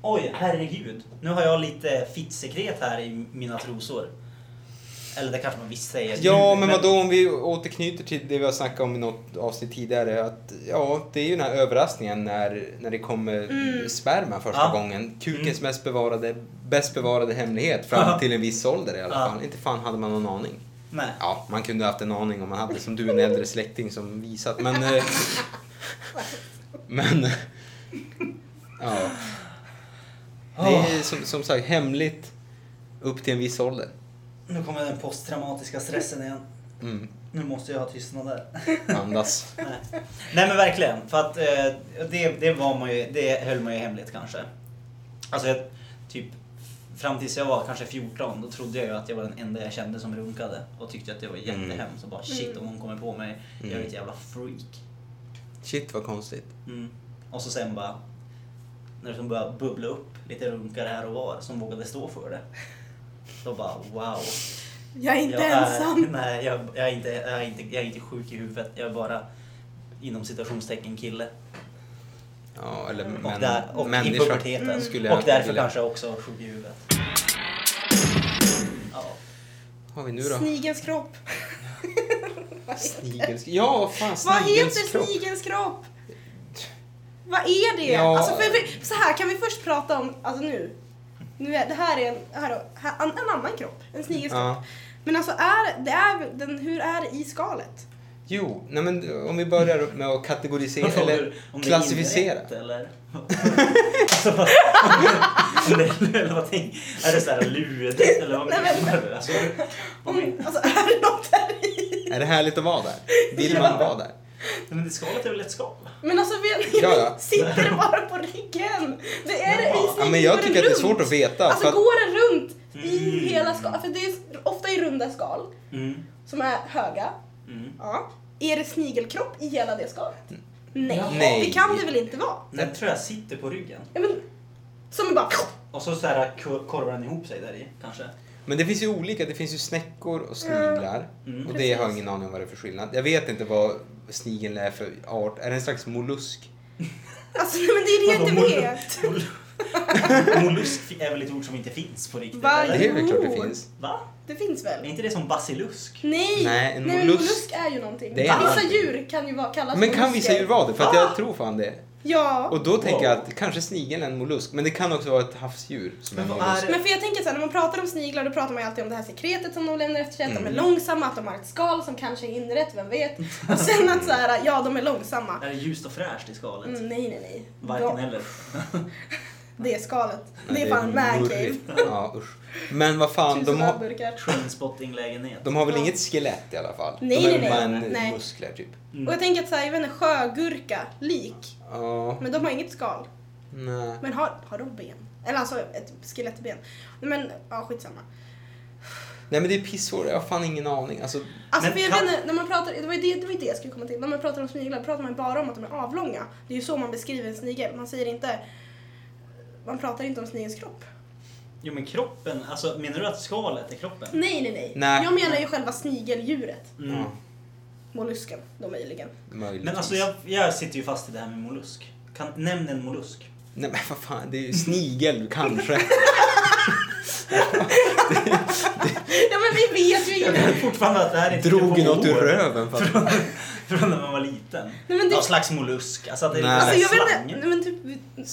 Oj, herregud. Nu har jag lite fittsekret här i mina trosor. Eller det kanske man visst säger Ja, nu, men vadå om vi återknyter till det vi har snackat om i något avsnitt tidigare. Att, ja, det är ju den här överraskningen när, när det kommer Mm. sperma första Ja. gången. Kukens Mm. mest bevarade, bäst bevarade hemlighet fram Ja. till en viss ålder i alla Ja. fall. Inte fan hade man någon aning. Nej. Ja, man kunde haft en aning om man hade som du en äldre släkting som visat. Men... eh, men... Ja. Det är som, som sagt hemligt upp till en viss ålder. Nu kommer den posttraumatiska stressen igen. Mm. Nu måste jag ha tystnad där. Andas. Nej. Nej men verkligen. För att eh, det, det var man ju, det höll man ju hemligt kanske. Alltså jag, typ fram tills jag var kanske 14 då trodde jag ju att jag var den enda jag kände som runkade. Och tyckte att det var jättehemskt. Och bara shit om hon kommer på mig, jag är Mm. ett jävla freak. Shit vad konstigt. Mm. Och så sen bara, när det som började bubbla upp lite runkare här och var som vågade stå för det. Då bara wow. Jag är inte jag ensam. Är, nej, jag, jag, är inte, jag, är inte, jag är inte sjuk i huvudet. Jag är bara inom citationstecken kille. Ja, eller Och, män, där, och i människa puberteten. Mm. skulle jag Och därför vilja. kanske också sjuk i huvudet. Ja. Vad har vi nu då? Snigelns kropp. Snigels... Ja, vad fan, Vad snigelns heter kropp. kropp? Vad är det? Ja. Alltså, för, för, så här kan vi först prata om, alltså nu. Nu är, det här är en, här, då, här, en, en annan kropp, en snigels kropp. Ja. Men alltså, är, det är, den, hur är det i skalet? Jo, nej men om vi börjar med att kategorisera, Om eller det- om det är klassificera. inrätt, eller? alltså, vad, om det, eller vad tänk, är det såhär ludet eller vad Nej, men- menar du? Alltså, om, Om, alltså, är det något där i? Är det härligt att vara där? Vill man vara där? Men det skalet är väl ett skal? Men alltså, vi, Ja, ja. sitter det bara på ryggen? Det är Ja, Ja, men jag tycker att det är runt? svårt att veta. Alltså att, går den runt i Mm. hela skalet? För det är ofta i runda skal Mm. som är höga. Mm. Ja. Är det snigelkropp i hela det skalet? Nej, Nej. det kan det väl inte vara? Den tror jag sitter på ryggen. Ja, men, som är bara... Och så, så här kor- korvar den ihop sig där i kanske. men det finns ju olika. Det finns ju snäckor och sniglar. Mm. Och det har jag ingen aning om vad det är för skillnad. Jag vet inte vad snigeln är för art. Är det en slags mollusk? Alltså, men det är det jag inte vet. mol- Mollusk är väl ett ord som inte finns på riktigt? Va? eller? Det är väl klart det finns. Va? Det finns Är väl? inte det som basilusk? Nej, Nej, en mollusk- mollusk är ju någonting. Det är vissa djur kan ju vara, kallas Men kan mollusker. vissa djur vara det? För att jag tror fan det. Ja. Och då tänker Wow. jag att kanske snigeln är en mollusk. Men det kan också vara ett havsdjur som är en Men mollusk. för jag tänker så här, när man pratar om sniglar då pratar man ju alltid om det här sekretet som de lämnar efter sig, att de är Mm. långsamma, att de har ett skal som kanske är inrätt, vem vet? Och sen att så här, ja de är långsamma. Är det ljust och fräscht i skalet? Mm, nej, nej, nej. Varken Ja, eller. det är skalet. Nej, det är fan mancave. Ja, usch. Men vad fan, de har. Trainspotting-lägenhet. de har väl Ja. inget skelett i alla fall? Nej, de är nej, bara nej. en Nej. muskler typ. Mm. Och jag tänker att så här, jag vet inte, sjögurka, lik. Ja, Men de har inget skal. nej. Men har, har de ben? Eller alltså ett skelettben. Men ja, skitsamma. Nej men det är pissvårt, jag har fan ingen aning. Alltså, Alltså Men för jag kan- vet inte, när man pratar, det var ju det, det, var ju det jag skulle komma till. När man pratar om sniglar pratar man bara om att de är avlånga. Det är ju så man beskriver en snigel. Man säger inte, man pratar inte om snigelns kropp. Jo men kroppen, alltså menar du att skalet är kroppen? Nej, nej, nej. Nej. Jag menar ju själva snigeldjuret. Mm. Mollusken, då möjligen. möjligtvis. Men alltså jag, jag sitter ju fast i det här med mollusk. Kan, nämn en mollusk. Nej men vad fan, det är ju snigel kanske. vi vet ju Jag inte. vet fortfarande att det här inte Drog något ur röven för att... Från, från när man var liten. Nej, men det- Någon slags mollusk. Alltså att det är Nej. Alltså jag slang. vet inte, nej, men typ,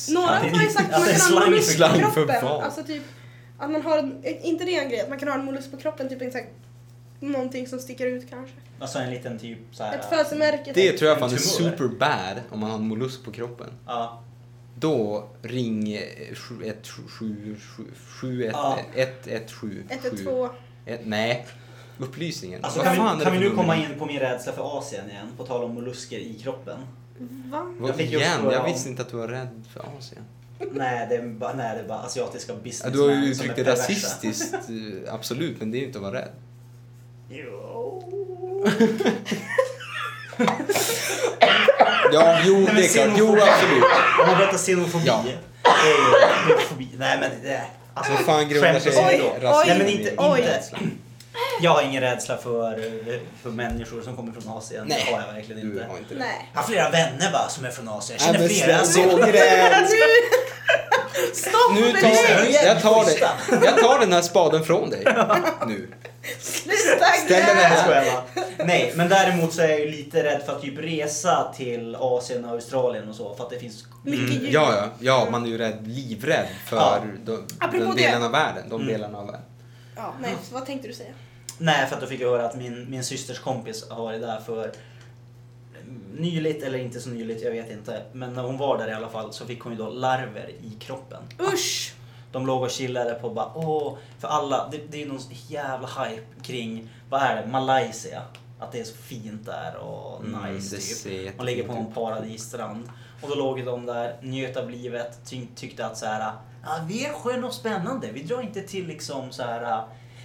några är har ju sagt att man är kan ha en mollusk på kroppen. Alltså typ, att man har, inte det är en grej, att man kan ha en mollusk på kroppen, typ en sån här, någonting som sticker ut kanske. Alltså en liten typ så här. Ett födelsemärke. Det typ. tror jag fan är En tumör. super bad om man har en mollusk på kroppen. Ja. Då ring 717 Ja. 117 112. Nej, upplysningen. Alltså kan fan vi, kan vi nu komma in på min rädsla för Asien igen? På tal om mollusker i kroppen. Va? Jag fick igen? Jag om- visste inte att du var rädd för Asien. nej, det är bara, nej, det är bara asiatiska Ja, businessmen du har ju uttryckt det rasistiskt, eh, absolut, men det är ju inte att vara rädd. Jo. Ja, jo, Nej, det är klart. Jo, absolut. Om man pratar xenofobi. Ja. Det är ju fobi. Nej men det... Alltså, fan grundar sig. Oj, rasism Nej men i inte, Oj. Jag har ingen rädsla för, för människor som kommer från Asien. Nej, det har jag verkligen inte. har inte. Nej. Jag har flera vänner bara som är från Asien. Jag Nej, känner men flera. Nu! Stopp Nu med tar det! jag, jag, tar det, jag tar den här spaden från dig. Nu. Sluta Ställ dig Nej, jag skojar bara. Nej, men däremot så är jag ju lite rädd för att typ resa till Asien och Australien och så för att det finns Mycket Mm, djur. ja, ja, ja, man är ju rädd, livrädd för Ja. de, den delen av världen. De Mm. delarna av världen. Ja, nej, vad tänkte du säga? Nej, för att då fick jag höra att min, min systers kompis har varit där för nyligt eller inte så nyligt, jag vet inte. Men när hon var där i alla fall så fick hon ju då larver i kroppen. Usch! De låg och chillade på bara åh, för alla, det, det är ju någon jävla hype kring, vad är det, Malaysia. Att det är så fint där och Mm, nice typ. Man ligger på någon paradisstrand. Och då låg de där, njöt av livet, ty tyckte att så här, ja, vi är skön och spännande. Vi drar inte till liksom så här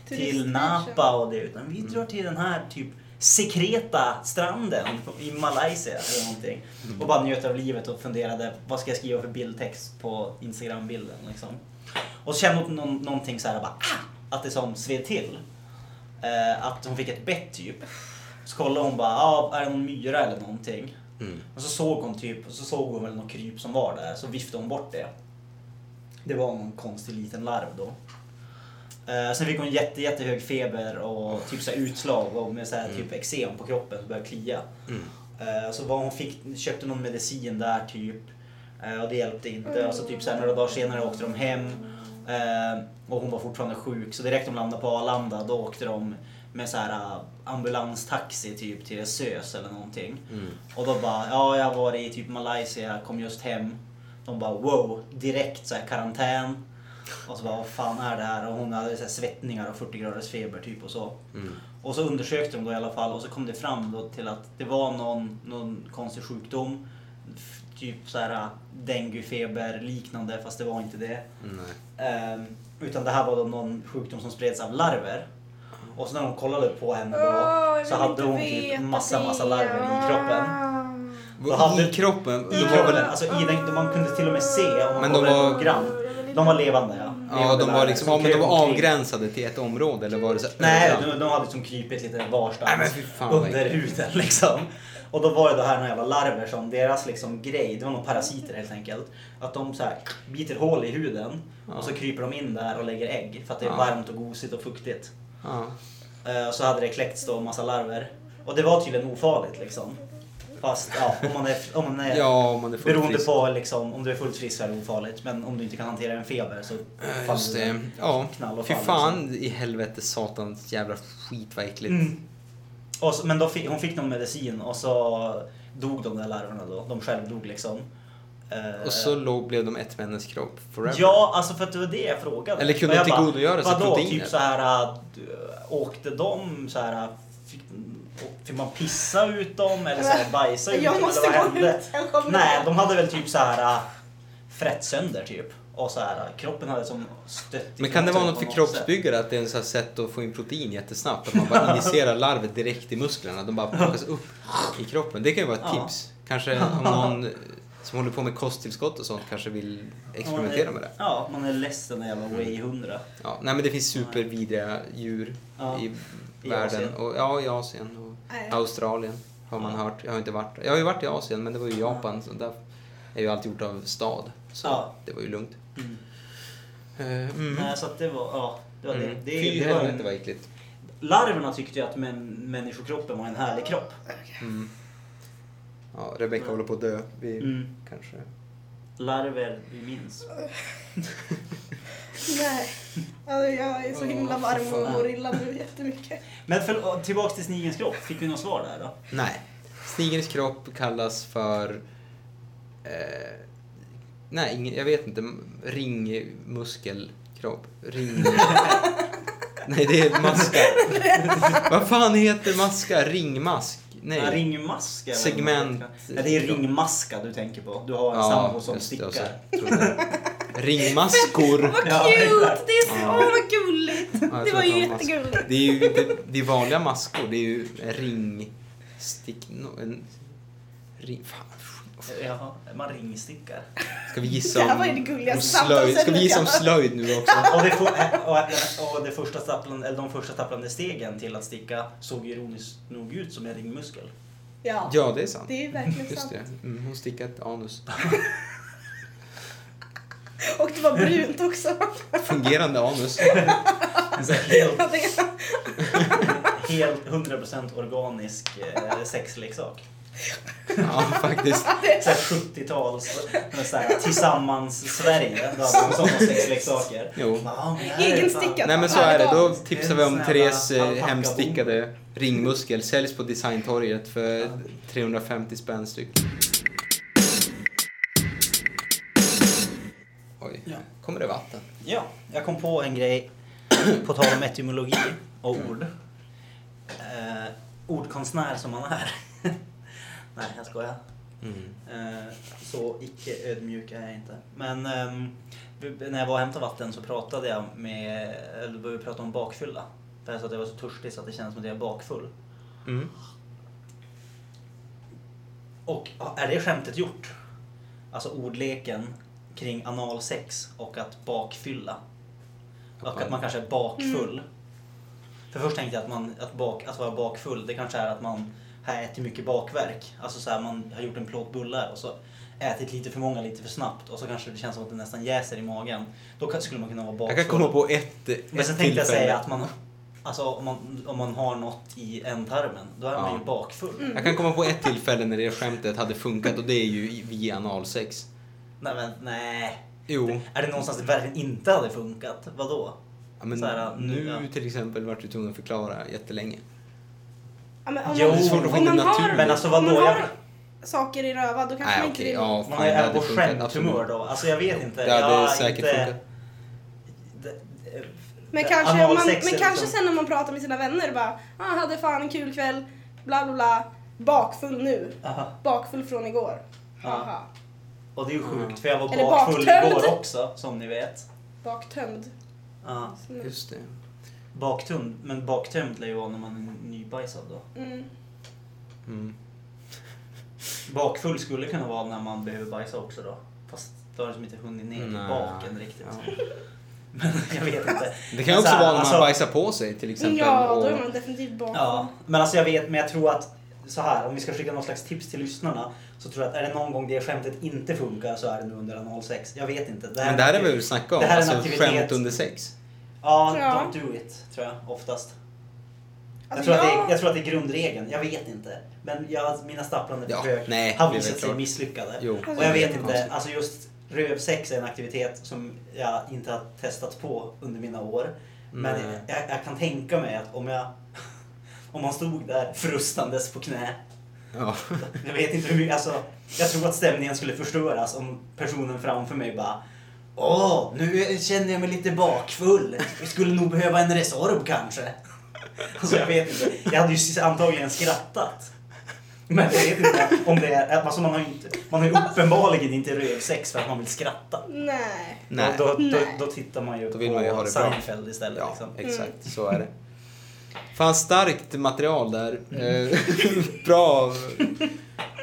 till Turistnation. Napa och det utan vi drar till den här typ sekreta stranden i Malaysia eller någonting. Och bara njöt av livet och funderade vad ska jag skriva för bildtext på Instagram-bilden liksom. Och så kände hon någon, någonting så här bara ah! att det som sved till. Eh, att hon fick ett bett typ. Så kollade hon bara, ah, är det någon myra eller någonting? Mm. Och så såg hon typ, så såg hon väl någon kryp som var där, så viftade hon bort det. Det var någon konstig liten larv då. Eh, sen fick hon jätte, jättehög feber och typ så utslag och med så här typ eksem på kroppen som började klia. Mm. Eh, så var hon fick, köpte någon medicin där typ. Eh, och det hjälpte inte. Och så typ så här, några dagar senare åkte de hem. Eh, och hon var fortfarande sjuk. Så direkt de landade på Arlanda då åkte de med så här eh, ambulanstaxi typ till SÖS eller någonting. Mm. Och då bara, ja jag har varit i typ Malaysia, kom just hem. De bara wow, direkt så här karantän. Och så bara, vad fan är det här? Och hon hade så här svettningar och 40 graders feber typ och så. Mm. Och så undersökte de då i alla fall och så kom det fram då till att det var någon, någon konstig sjukdom. Typ så här denguefeber liknande fast det var inte det. Nej. Ehm, utan det här var då någon sjukdom som spreds av larver. Och så när de kollade på henne då jag så hade hon typ massa, massa larver i kroppen. Då I hade- kroppen? I de var kroppen, väl, alltså i den, man kunde till och med se om man Men de kollade var- noggrant. De var levande ja. ja, de var, liksom, som ja, men de var avgränsade till ett område eller var det så Nej, de, de hade liksom krypit lite varstans. Nej, under huden liksom. Och då var det det här några jävla larver som deras liksom grej, det var nog parasiter helt enkelt. Att de så här biter hål i huden och så kryper de in där och lägger ägg för att det är Ja. varmt och gosigt och fuktigt. Ja. Eh, Så hade det kläckts då en massa larver. Och det var tydligen ofarligt liksom. Fast ja, om man är, om man är ja, om man är beroende frisk. på liksom, om du är fullt frisk så är det ofarligt. Men om du inte kan hantera en feber så faller Just det. Ja, knall och fy fall, fan i helvete satans jävla skit vad äckligt. Mm. Så, men då fick, hon fick någon medicin och så dog de där larverna då. De själv dog liksom. Eh, Och så låg, blev de ett med hennes kropp forever. Ja, alltså för att det var det jag frågade. Eller kunde jag tillgodogöra sig proteiner? typ så här, äh, åkte de så här, fick, fick man pissa ut dem eller så här, bajsa ut Jag dem? måste eller vad gå hände? ut. Jag Nej, de hade väl typ så här äh, frätt sönder typ. Och så här, kroppen hade som stött Men kan det vara något för kroppsbyggare att det är ett sätt att få in protein jättesnabbt? Att man bara injicerar larvet direkt i musklerna. De bara plockas upp i kroppen. Det kan ju vara ett tips. Kanske om någon som håller på med kosttillskott och sånt kanske vill experimentera med det. Ja, man är ledsen när jävla Way 100. Ja, nej men det finns supervidriga djur Ja. i, I världen. Asien. Och, ja, i Asien och Nej. Australien har man Ja. hört. Jag har inte varit Jag har ju varit i Asien men det var ju Japan. Så där är ju allt gjort av stad. Så Ja. det var ju lugnt. Mm. Eh, Mm. Nej, så att det var, ja, det var det. Mm. det, Fy det var en, vad äckligt. larverna tyckte ju att män, människokroppen var en härlig kropp. Mm. Ja, Rebecca håller på att dö. Vi Mm. kanske... Larver vi minns. Nej. Alltså, jag är så himla varm och mår illa nu jättemycket. Men för, tillbaks till snigelns kropp, fick vi något svar där då? Nej. Snigelns kropp kallas för... Eh, nej, ingen, jag vet inte. Ringmuskelkropp. Ring... nej, det är maska. Vad fan heter maska? Ringmask? Nej. Ja, ringmaska? eller Segment- vad det. Ja, är ringmaska du tänker på. Du har en sambo som stickar. så tror jag. Ringmaskor. Vad Ja, cute! Det är så Ja. vad gulligt! jag det var ju mask. jättegulligt. Det är ju det, det är vanliga maskor. Det är ju en ringstick... no- En, ring, fan. Jaha, man ringstickar. Ska vi gissa om, om slöjd? Ska vi gissa om slöjd nu också? Och, det, for, och, och det första stapplande, eller de första stapplande stegen till att sticka såg ironiskt nog ut som en ringmuskel. Ja, Ja, det är sant. det är verkligen Just sant. det. Mm, hon stickar ett anus. Och det var brunt också. Fungerande anus. Helt, Helt 100% organisk eh, sexleksak. Ja, faktiskt. Så här 70-tals, så här, tillsammans Sverige, då hade de sådana sexleksaker. Jo. Egenstickat. Nej men så är det. Då tipsar vi om Therese eh, hemstickade ringmuskel. Säljs på Designtorget för 350 spänn styck. Oj, Ja. kommer det vatten? Ja, jag kom på en grej på tal om etymologi och ord. Eh, ordkonstnär som man är. Nej, jag skojar. Mm. Eh, så icke ödmjuk är jag inte. Men ehm, när jag var och hämtade vatten så pratade jag med, eller då började vi prata om bakfylla. För jag sa att jag var så törstig så att det kändes som att jag är bakfull. Mm. Och är det skämtet gjort? Alltså ordleken kring analsex och att bakfylla. Och att man kanske är bakfull. För först tänkte jag att, man, att, bak, att vara bakfull, det kanske är att man har ätit mycket bakverk. Alltså så här, man har gjort en plåt bullar och så ätit lite för många lite för snabbt och så kanske det känns som att det nästan jäser i magen. Då skulle man kunna vara bakfull. Jag kan komma på ett, ett Men sen tänkte jag säga tillfälle. att man, alltså, om, man, om man har något i ändtarmen, då är man Ja. ju bakfull. Jag kan komma på ett tillfälle när det skämtet hade funkat och det är ju via analsex. Nej men nej. Jo. Är det någonstans det verkligen inte hade funkat? Vadå? Ja, men Så här, nu ja. till exempel vart du tvungen att förklara jättelänge. Ja, men om Jo, man, det är svårt att få om in man har. Men alltså om vadå? man Jag, har saker i röva då kanske Nej man inte okej, vill. ja man fan är, det är hade på funkat. skämthumör Absolut. då. Alltså jag vet inte. Det hade har säkert inte, funkat. Det- det- Men kanske, om man, analsex men är kanske liksom- sen när man pratar med sina vänner bara ah, hade fan en kul kväll, bla bla bla, bakfull nu, Aha. bakfull från igår. Ja. Haha. Och det är ju sjukt för jag var Eller bakfull baktömd. igår också som ni vet. Baktömd. Ja, Just det. Baktömd. Men baktömd lär ju vara när man är nybajsad då. Mm. Mm. Bakfull skulle kunna vara när man behöver bajsa också då. Fast då har det som inte hunnit ner i Nej. baken riktigt. Ja. Men jag vet inte. Det kan Men också så här, vara när man alltså- bajsar på sig till exempel. Ja, då är man definitivt bakfull. Ja, men alltså jag vet, men jag tror att så här, om vi ska skicka någon slags tips till lyssnarna så tror jag att är det någon gång det skämtet inte funkar så är det nu under analsex. Jag vet inte. men det här är väl vi snacka om? Det här är en Alltså aktivitet. skämt under sex? Ja, Ja. don't do it, tror jag oftast. jag, Alltså, tror att det är, jag- jag tror att det är grundregeln, jag vet inte. Men jag, mina stapplande Ja, försök nej, har visat sig misslyckade. Jo. Och jag vet Det är inte, konstigt. alltså just rövsex är en aktivitet som jag inte har testat på under mina år. Men jag, jag kan tänka mig att om jag om man stod där frustandes på knä Ja. Jag vet inte hur mycket, alltså, jag tror att stämningen skulle förstöras om personen framför mig bara Åh, nu känner jag mig lite bakfull. Vi skulle nog behöva en Resorb kanske. Alltså jag vet inte. Jag hade ju antagligen skrattat. Men jag vet inte om det är, alltså man har ju inte, man har ju uppenbarligen inte rövsex för att man vill skratta. Nej. Nej. Då, då, då, Nej. då tittar man ju Då vill på man ju ha det bra. Seinfeld istället. Ja, Liksom. exakt. Så är det. Fan, starkt material där. Eh, Bra.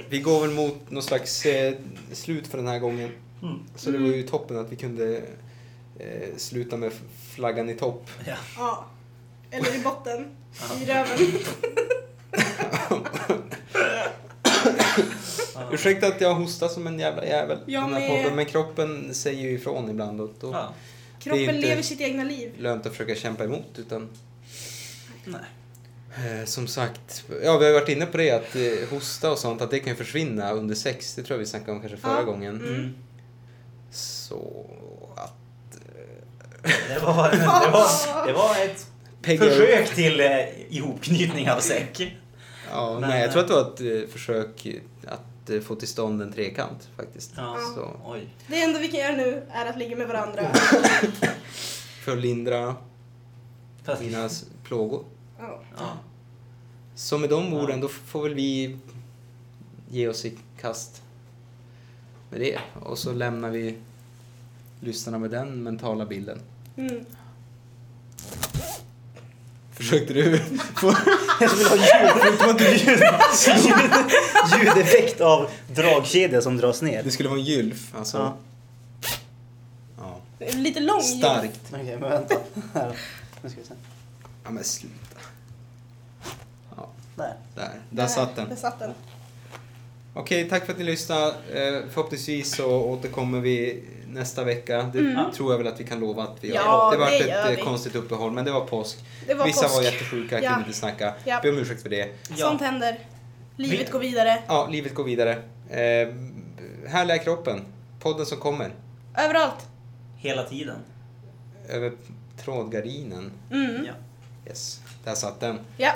Vi går väl mot någon slags eh, slut för den här gången. Mm. Så det var ju toppen att vi kunde eh, sluta med flaggan i topp. Ja. Ja. Eller i botten. Ja. I röven. Ursäkta att jag hostar som en jävla jävel den här med. podden, men kroppen säger ju ifrån ibland och då Ja. Det är Kroppen inte- lever sitt egna liv. lönt att försöka kämpa emot utan Nej. Eh, som sagt, ja vi har varit inne på det att eh, hosta och sånt, att det kan försvinna under sex. Det tror jag vi snackade om kanske förra Ja. gången. Mm. Så att... Det var, det var, det var ett Pegga försök till eh, ihopknytning av säck. Ja, Men- nej, jag tror att det var ett eh, försök att eh, få till stånd en trekant faktiskt. Ja. Så, Oj. Det enda vi kan göra nu är att ligga med varandra. för att lindra Fast, mina plågor. Ja. ja. Så med de orden, då får väl vi ge oss i kast med det. Och så lämnar vi lyssnarna med den mentala bilden. Mm. Försökte du få... Jag vill ha ljud, ljud, ljud, ljudeffekt av dragkedja som dras ner. Det skulle vara en gylf, alltså. Ja. Ja. Det är Lite lång. Starkt. Okej, men vänta. Här. Nu ska vi se. Ja men sluta. Ja, Där. där. Där satt den. Där satt den. Okej, tack för att ni lyssnade. Eh, förhoppningsvis så återkommer vi nästa vecka. Det Mm. tror jag väl att vi kan lova att vi gör. Ja, det var det ett eh, vi. konstigt uppehåll, men det var påsk. Det var Vissa påsk. var jättesjuka, Ja. kunde inte snacka. Ja. Be om ursäkt för det. Sånt händer. Livet Vi- går vidare. Ja, livet går vidare. Eh, härliga kroppen. Podden som kommer. Överallt. Hela tiden. Över trådgardinen. Mm. Ja. Yes, där satt den. Ja.